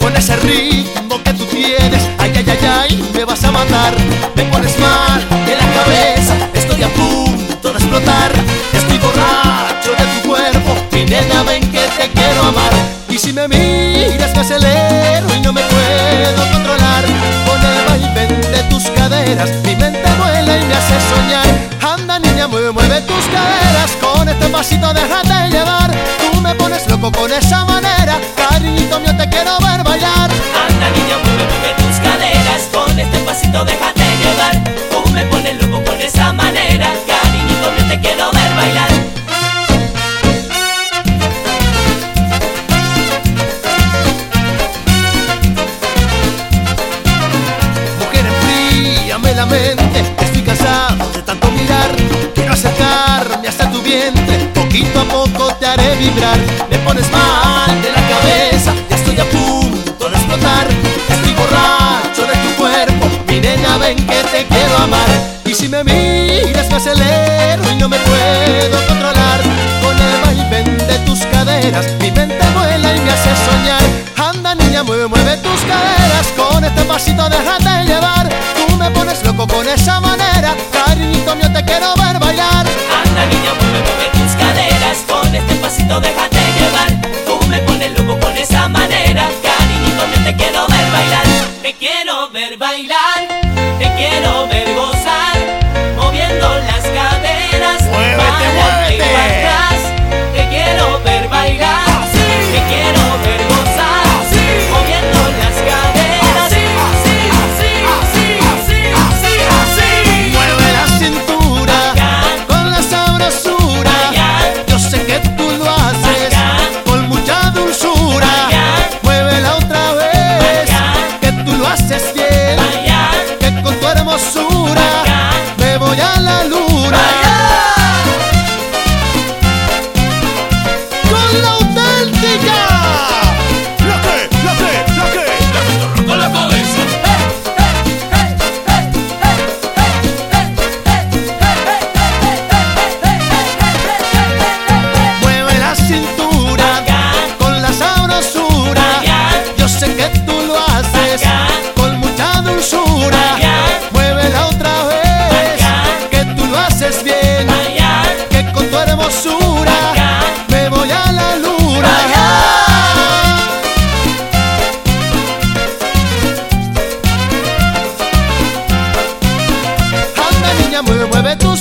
con ese ritmo que tú tienes. Ay, ay, ay, ay, me vas a matar. Me pones mal de la cabeza, estoy a punto de explotar. Estoy borracho de tu cuerpo, mi nena, ven que te quiero amar. Y si me miras, me acelero y no me puedo controlar. Con el vaivén de tus caderas, mi mente niña, mueve, mueve tus caderas. Con este pasito déjate llevar. Tú me pones loco con esa manera. Cariñito mío, te quiero ver bailar. Anda niña, mueve, mueve tus caderas Con este pasito déjate llevar Tú me pones loco con esa manera Cariñito mío, te quiero ver bailar Mujer, enfríame la mente. Estoy cansado de tanto. Acercarme hasta tu vientre. Poquito a poco te haré vibrar. Me pones mal de la cabeza. Ya estoy a punto de explotar. Estoy borracho de tu cuerpo. Mi nena, ven que te quiero amar. Y si me miras, me acelero y no me puedo controlar. Con el vaivén de tus caderas, mi mente vuela y me hace soñar. Anda, niña, mueve, mueve tus caderas. Con este pasito déjate llevar. Me pones loco con esa manera. Cariñito mío, te quiero ver bailar. Anda niña, mueve, mueve tus caderas Con este pasito déjate mueve, mueve tú.